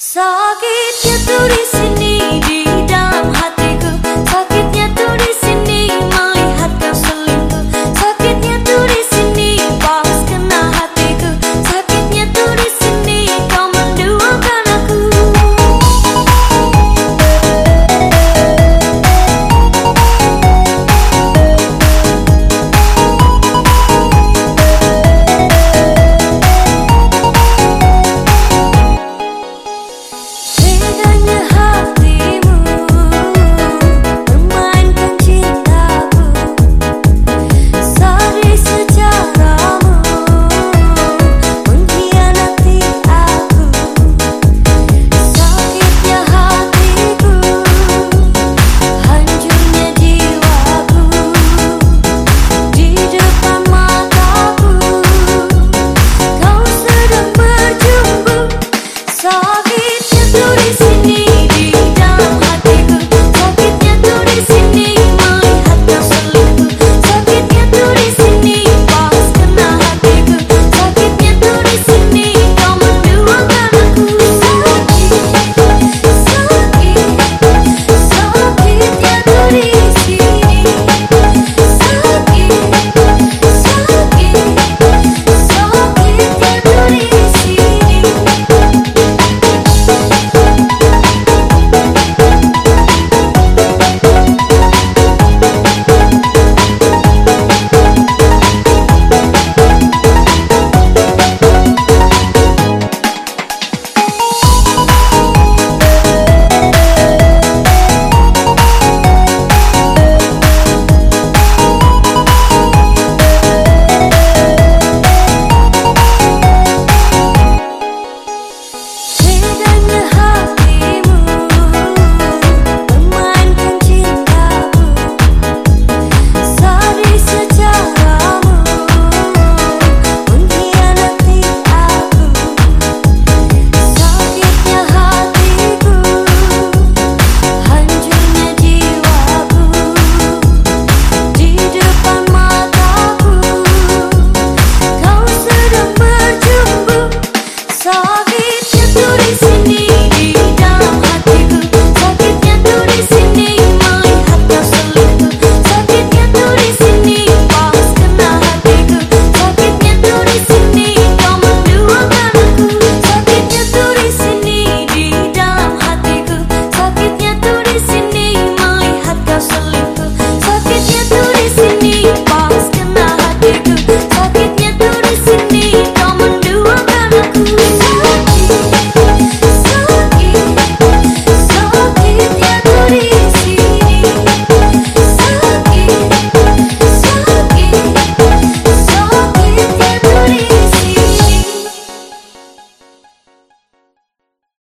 Sakitnya tulisin